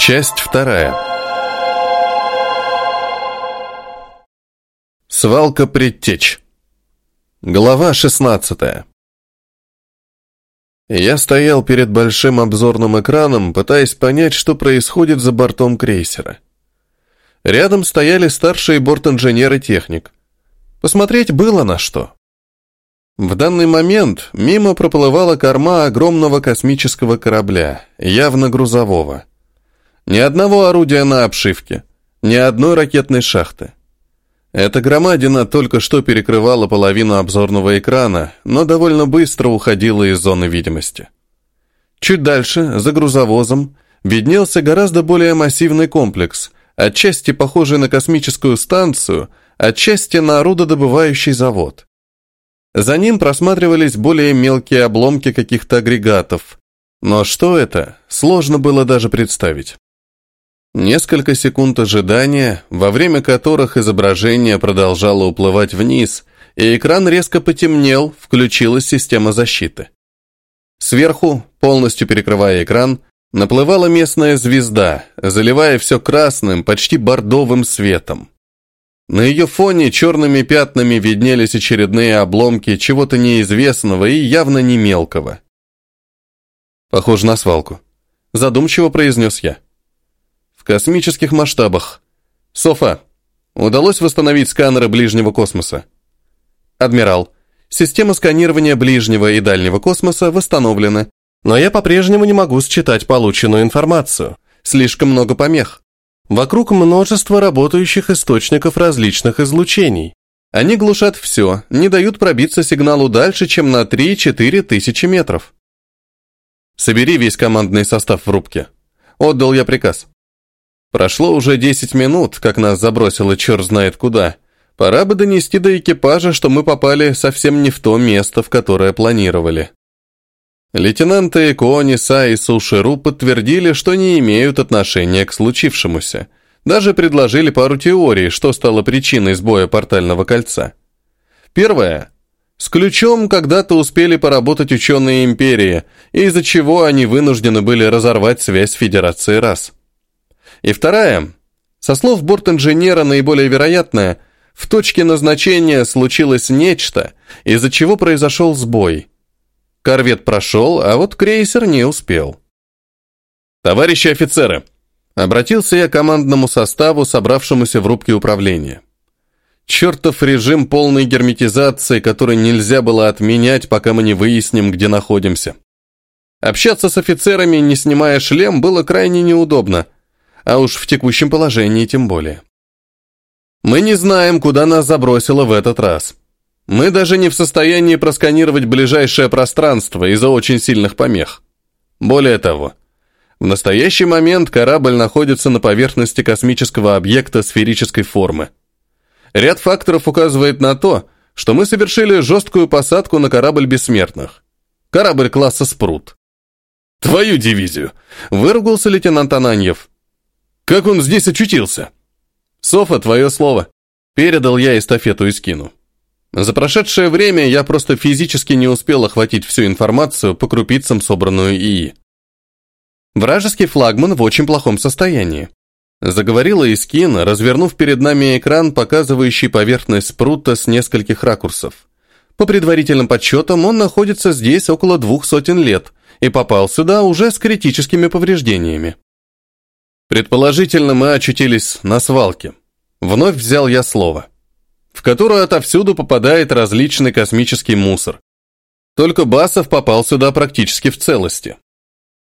Часть вторая. Свалка предтеч. Глава 16. Я стоял перед большим обзорным экраном, пытаясь понять, что происходит за бортом крейсера. Рядом стояли старшие борт-инженер и техник. Посмотреть было на что. В данный момент мимо проплывала корма огромного космического корабля, явно грузового. Ни одного орудия на обшивке, ни одной ракетной шахты. Эта громадина только что перекрывала половину обзорного экрана, но довольно быстро уходила из зоны видимости. Чуть дальше, за грузовозом, виднелся гораздо более массивный комплекс, отчасти похожий на космическую станцию, отчасти на орудодобывающий завод. За ним просматривались более мелкие обломки каких-то агрегатов. Но что это, сложно было даже представить. Несколько секунд ожидания, во время которых изображение продолжало уплывать вниз, и экран резко потемнел, включилась система защиты. Сверху, полностью перекрывая экран, наплывала местная звезда, заливая все красным, почти бордовым светом. На ее фоне черными пятнами виднелись очередные обломки чего-то неизвестного и явно не мелкого. «Похоже на свалку», — задумчиво произнес я в космических масштабах. Софа, удалось восстановить сканеры ближнего космоса? Адмирал, система сканирования ближнего и дальнего космоса восстановлена, но я по-прежнему не могу считать полученную информацию. Слишком много помех. Вокруг множество работающих источников различных излучений. Они глушат все, не дают пробиться сигналу дальше, чем на 3-4 тысячи метров. Собери весь командный состав в рубке. Отдал я приказ. Прошло уже 10 минут, как нас забросило черт знает куда. Пора бы донести до экипажа, что мы попали совсем не в то место, в которое планировали. Лейтенанты Куониса и Сушеру подтвердили, что не имеют отношения к случившемуся. Даже предложили пару теорий, что стало причиной сбоя портального кольца. Первое. С ключом когда-то успели поработать ученые Империи, из-за чего они вынуждены были разорвать связь с Федерацией рас. И вторая, со слов борт-инженера наиболее вероятная, в точке назначения случилось нечто, из-за чего произошел сбой. Корвет прошел, а вот крейсер не успел. «Товарищи офицеры!» Обратился я к командному составу, собравшемуся в рубке управления. Чертов режим полной герметизации, который нельзя было отменять, пока мы не выясним, где находимся. Общаться с офицерами, не снимая шлем, было крайне неудобно – а уж в текущем положении тем более. Мы не знаем, куда нас забросило в этот раз. Мы даже не в состоянии просканировать ближайшее пространство из-за очень сильных помех. Более того, в настоящий момент корабль находится на поверхности космического объекта сферической формы. Ряд факторов указывает на то, что мы совершили жесткую посадку на корабль бессмертных. Корабль класса «Спрут». «Твою дивизию!» – выругался лейтенант Ананьев. Как он здесь очутился? Софа, твое слово. Передал я эстафету и скину. За прошедшее время я просто физически не успел охватить всю информацию по крупицам, собранную ИИ. Вражеский флагман в очень плохом состоянии. Заговорила Искин, развернув перед нами экран, показывающий поверхность спрута с нескольких ракурсов. По предварительным подсчетам, он находится здесь около двух сотен лет и попал сюда уже с критическими повреждениями. Предположительно, мы очутились на свалке. Вновь взял я слово. В которую отовсюду попадает различный космический мусор. Только Басов попал сюда практически в целости.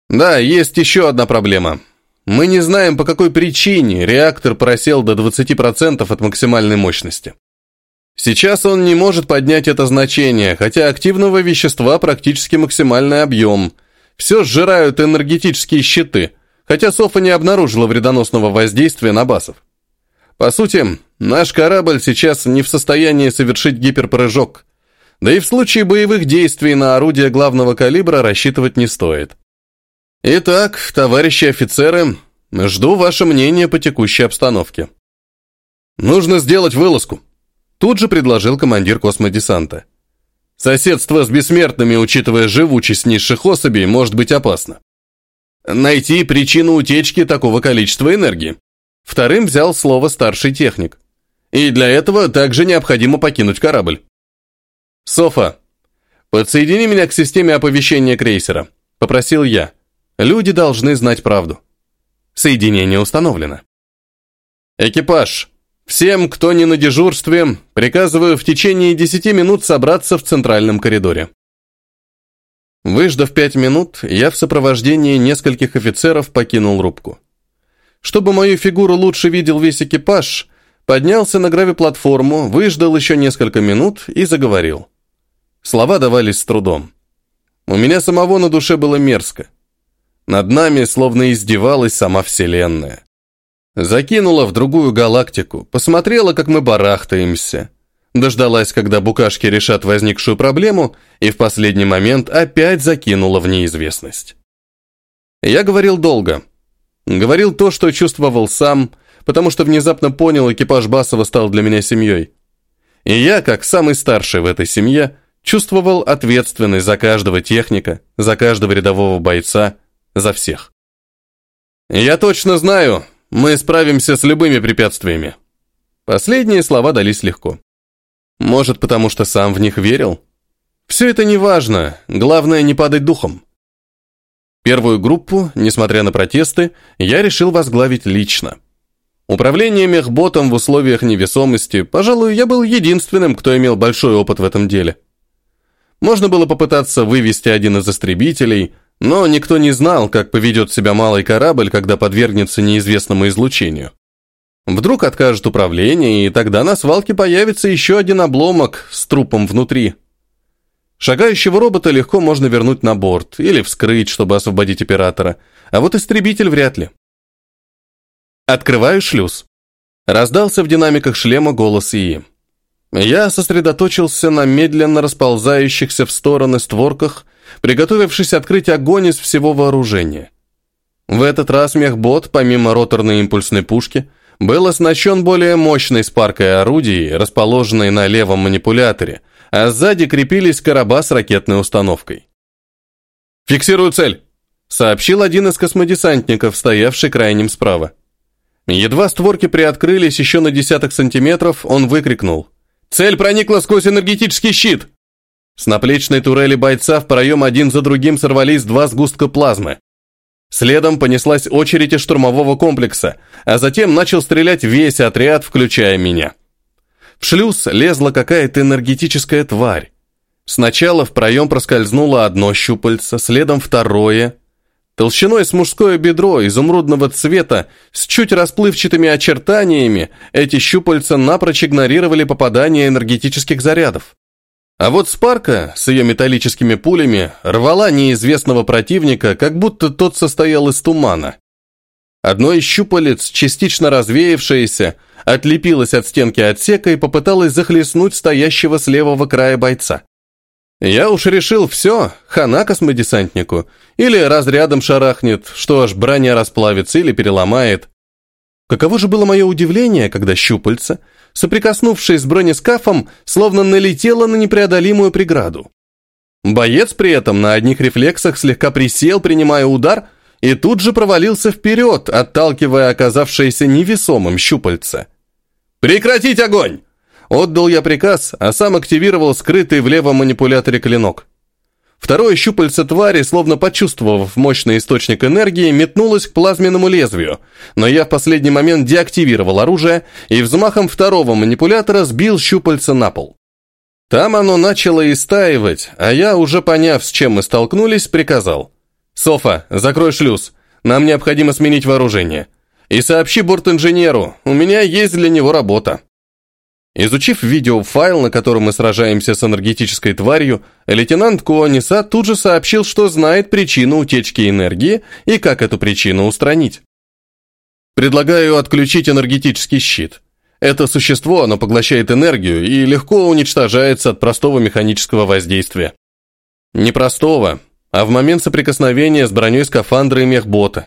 Да, есть еще одна проблема. Мы не знаем, по какой причине реактор просел до 20% от максимальной мощности. Сейчас он не может поднять это значение, хотя активного вещества практически максимальный объем. Все сжирают энергетические щиты – хотя Софа не обнаружила вредоносного воздействия на басов. По сути, наш корабль сейчас не в состоянии совершить гиперпрыжок, да и в случае боевых действий на орудия главного калибра рассчитывать не стоит. Итак, товарищи офицеры, жду ваше мнение по текущей обстановке. Нужно сделать вылазку, тут же предложил командир космодесанта. Соседство с бессмертными, учитывая живучесть низших особей, может быть опасно. Найти причину утечки такого количества энергии. Вторым взял слово старший техник. И для этого также необходимо покинуть корабль. Софа, подсоедини меня к системе оповещения крейсера, попросил я. Люди должны знать правду. Соединение установлено. Экипаж, всем, кто не на дежурстве, приказываю в течение 10 минут собраться в центральном коридоре. Выждав пять минут, я в сопровождении нескольких офицеров покинул рубку. Чтобы мою фигуру лучше видел весь экипаж, поднялся на гравиплатформу, выждал еще несколько минут и заговорил. Слова давались с трудом. У меня самого на душе было мерзко. Над нами словно издевалась сама Вселенная. Закинула в другую галактику, посмотрела, как мы барахтаемся. Дождалась, когда букашки решат возникшую проблему, и в последний момент опять закинула в неизвестность. Я говорил долго, Говорил то, что чувствовал сам, потому что внезапно понял, экипаж Басова стал для меня семьей. И я, как самый старший в этой семье, чувствовал ответственность за каждого техника, за каждого рядового бойца, за всех. «Я точно знаю, мы справимся с любыми препятствиями». Последние слова дались легко. Может, потому что сам в них верил? Все это не важно, главное не падать духом. Первую группу, несмотря на протесты, я решил возглавить лично. Управление мехботом в условиях невесомости, пожалуй, я был единственным, кто имел большой опыт в этом деле. Можно было попытаться вывести один из истребителей, но никто не знал, как поведет себя малый корабль, когда подвергнется неизвестному излучению. Вдруг откажет управление, и тогда на свалке появится еще один обломок с трупом внутри. Шагающего робота легко можно вернуть на борт или вскрыть, чтобы освободить оператора, а вот истребитель вряд ли. Открываю шлюз. Раздался в динамиках шлема голос ИИ. Я сосредоточился на медленно расползающихся в стороны створках, приготовившись открыть огонь из всего вооружения. В этот раз мехбот, помимо роторной импульсной пушки, был оснащен более мощной спаркой орудий, расположенной на левом манипуляторе – а сзади крепились короба с ракетной установкой. «Фиксирую цель», — сообщил один из космодесантников, стоявший крайним справа. Едва створки приоткрылись еще на десяток сантиметров, он выкрикнул. «Цель проникла сквозь энергетический щит!» С наплечной турели бойца в проем один за другим сорвались два сгустка плазмы. Следом понеслась очередь из штурмового комплекса, а затем начал стрелять весь отряд, включая меня. В шлюз лезла какая-то энергетическая тварь. Сначала в проем проскользнуло одно щупальце, следом второе. Толщиной с мужское бедро изумрудного цвета, с чуть расплывчатыми очертаниями, эти щупальца напрочь игнорировали попадание энергетических зарядов. А вот Спарка с ее металлическими пулями рвала неизвестного противника, как будто тот состоял из тумана. Одно из щупалец, частично развеявшееся, отлепилась от стенки отсека и попыталась захлестнуть стоящего с левого края бойца. Я уж решил, все, хана космодесантнику. Или разрядом шарахнет, что аж броня расплавится или переломает. Каково же было мое удивление, когда щупальца, соприкоснувшись с бронескафом, словно налетело на непреодолимую преграду. Боец при этом на одних рефлексах слегка присел, принимая удар, и тут же провалился вперед, отталкивая оказавшееся невесомым щупальце. «Прекратить огонь!» Отдал я приказ, а сам активировал скрытый в левом манипуляторе клинок. Второе щупальце твари, словно почувствовав мощный источник энергии, метнулось к плазменному лезвию, но я в последний момент деактивировал оружие и взмахом второго манипулятора сбил щупальце на пол. Там оно начало истаивать, а я, уже поняв, с чем мы столкнулись, приказал. «Софа, закрой шлюз. Нам необходимо сменить вооружение. И сообщи бортинженеру, у меня есть для него работа. Изучив видеофайл, на котором мы сражаемся с энергетической тварью, лейтенант Куаниса тут же сообщил, что знает причину утечки энергии и как эту причину устранить. Предлагаю отключить энергетический щит. Это существо, оно поглощает энергию и легко уничтожается от простого механического воздействия. Не простого, а в момент соприкосновения с броней скафандра и мехбота.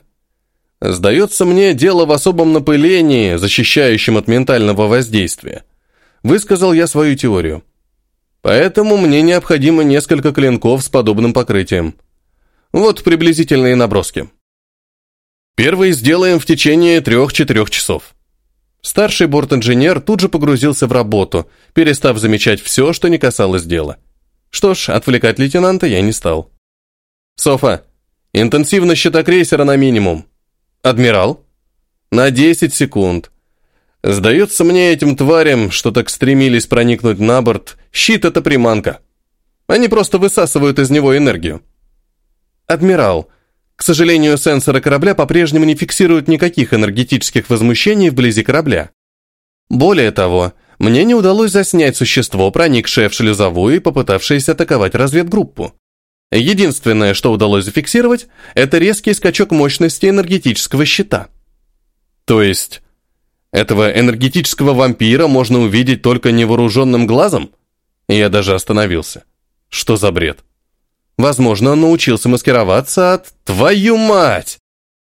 Сдается мне дело в особом напылении, защищающем от ментального воздействия. Высказал я свою теорию. Поэтому мне необходимо несколько клинков с подобным покрытием. Вот приблизительные наброски. Первый сделаем в течение трех-четырех часов. Старший борт-инженер тут же погрузился в работу, перестав замечать все, что не касалось дела. Что ж, отвлекать лейтенанта я не стал. «Софа, интенсивность щита крейсера на минимум. Адмирал?» «На 10 секунд. Сдается мне этим тварям, что так стремились проникнуть на борт, щит — это приманка. Они просто высасывают из него энергию». «Адмирал, к сожалению, сенсоры корабля по-прежнему не фиксируют никаких энергетических возмущений вблизи корабля. Более того, мне не удалось заснять существо, проникшее в шлюзовую и попытавшееся атаковать разведгруппу. Единственное, что удалось зафиксировать, это резкий скачок мощности энергетического щита. То есть, этого энергетического вампира можно увидеть только невооруженным глазом? Я даже остановился. Что за бред? Возможно, он научился маскироваться от... Твою мать!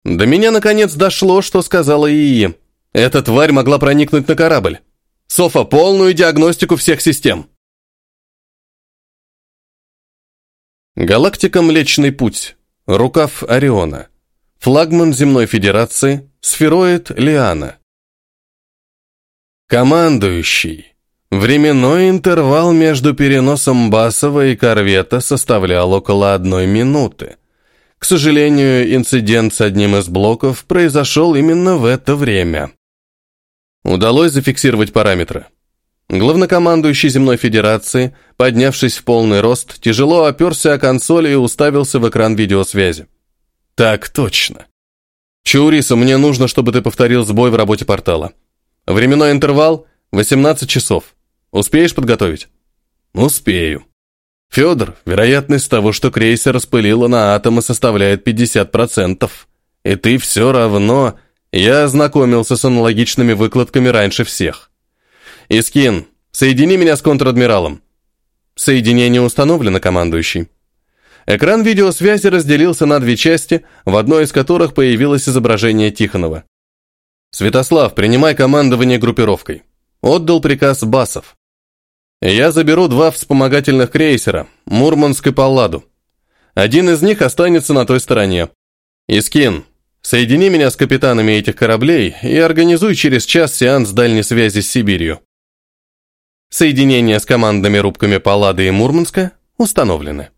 До меня наконец дошло, что сказала ИИ. Эта тварь могла проникнуть на корабль. Софа, полную диагностику всех систем. Галактика Млечный Путь. Рукав Ориона. Флагман Земной Федерации. Сфероид Лиана. Командующий. Временной интервал между переносом Басова и корвета составлял около одной минуты. К сожалению, инцидент с одним из блоков произошел именно в это время. Удалось зафиксировать параметры. Главнокомандующий Земной Федерации, поднявшись в полный рост, тяжело оперся о консоль и уставился в экран видеосвязи. «Так точно. Чауриса, мне нужно, чтобы ты повторил сбой в работе портала. Временной интервал – 18 часов. Успеешь подготовить? Успею. Федор, вероятность того, что крейсер распылило на атомы, составляет 50%. И ты все равно... Я ознакомился с аналогичными выкладками раньше всех. Искин, соедини меня с контр-адмиралом. Соединение установлено, командующий. Экран видеосвязи разделился на две части, в одной из которых появилось изображение Тихонова. «Святослав, принимай командование группировкой». Отдал приказ Басов. Я заберу два вспомогательных крейсера, Мурманск и Палладу. Один из них останется на той стороне. Искин, соедини меня с капитанами этих кораблей и организуй через час сеанс дальней связи с Сибирью. Соединение с командными рубками Паллады и Мурманска установлены.